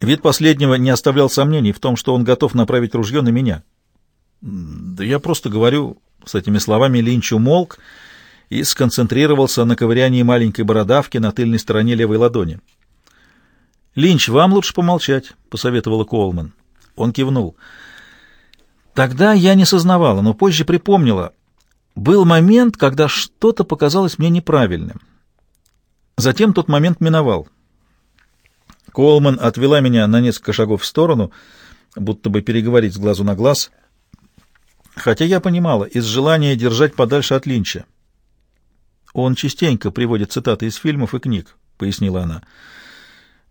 Вид последнего не оставлял сомнений в том, что он готов направить ружье на меня. Да я просто говорю, с этими словами Линч умолк и сконцентрировался на ковырянии маленькой бородавки на тыльной стороне левой ладони. «Линч, вам лучше помолчать», — посоветовала Коулман. Он кивнул. «Тогда я не сознавала, но позже припомнила. Был момент, когда что-то показалось мне неправильным. Затем тот момент миновал. Колман отвела меня на несколько шагов в сторону, будто бы переговорить с глазу на глаз, хотя я понимала, из желания держать подальше от Линча. Он частенько приводит цитаты из фильмов и книг, — пояснила она.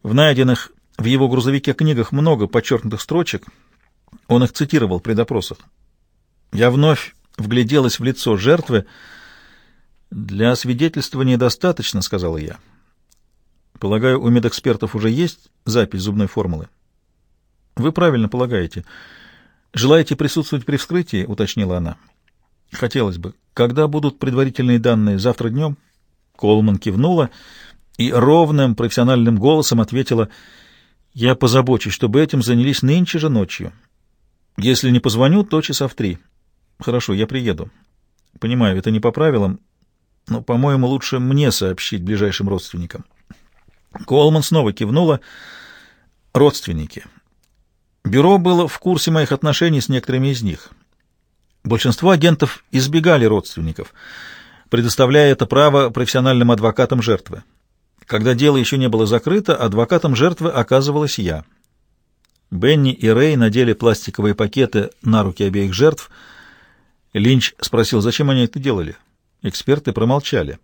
В найденных в его грузовике книгах много подчеркнутых строчек. Он их цитировал при допросах. Я вновь вгляделась в лицо жертвы. «Для свидетельствования достаточно», — сказала я. «Полагаю, у медэкспертов уже есть запись зубной формулы?» «Вы правильно полагаете. Желаете присутствовать при вскрытии?» — уточнила она. «Хотелось бы. Когда будут предварительные данные? Завтра днем?» Колман кивнула и ровным профессиональным голосом ответила, «Я позабочусь, чтобы этим занялись нынче же ночью. Если не позвоню, то часа в три». Хорошо, я приеду. Понимаю, это не по правилам, но, по-моему, лучше мне сообщить ближайшим родственникам. Колман снова кивнула. Родственники. Бюро было в курсе моих отношений с некоторыми из них. Большинство агентов избегали родственников, предоставляя это право профессиональным адвокатам жертвы. Когда дело еще не было закрыто, адвокатом жертвы оказывалась я. Бенни и Рэй надели пластиковые пакеты на руки обеих жертв — Линч спросил, зачем они это делали. Эксперты промолчали.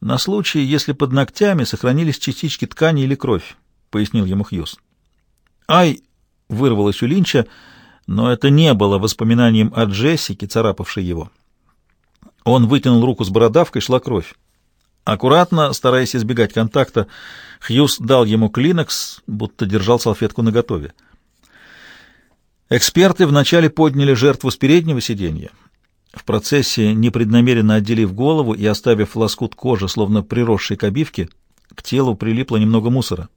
«На случай, если под ногтями сохранились частички ткани или кровь», — пояснил ему Хьюз. «Ай!» — вырвалось у Линча, но это не было воспоминанием о Джессике, царапавшей его. Он вытянул руку с бородавкой, шла кровь. Аккуратно, стараясь избегать контакта, Хьюз дал ему клинокс, будто держал салфетку наготове. Эксперты вначале подняли жертву с переднего сиденья. В процессе, непреднамеренно отделив голову и оставив лоскут кожи, словно приросшей к обивке, к телу прилипло немного мусора.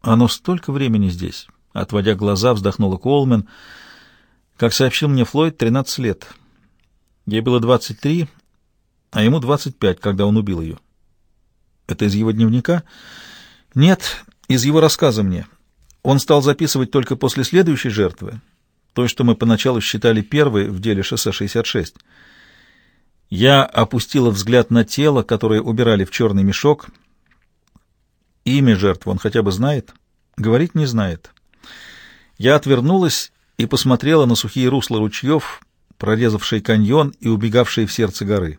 «Оно столько времени здесь», — отводя глаза, вздохнула Колмен. «Как сообщил мне Флойд, 13 лет. Ей было 23, а ему 25, когда он убил ее». «Это из его дневника?» «Нет, из его рассказа мне». Он стал записывать только после следующей жертвы, той, что мы поначалу считали первой в деле шоссе 66. Я опустила взгляд на тело, которое убирали в черный мешок. Имя жертвы он хотя бы знает? Говорить не знает. Я отвернулась и посмотрела на сухие русла ручьев, прорезавшие каньон и убегавшие в сердце горы.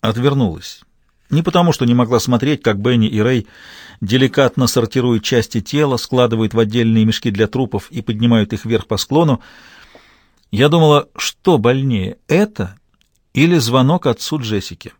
Отвернулась. Не потому, что не могла смотреть, как Бенни и Рэй деликатно сортируют части тела, складывают в отдельные мешки для трупов и поднимают их вверх по склону. Я думала, что больнее, это или звонок отцу Джессики.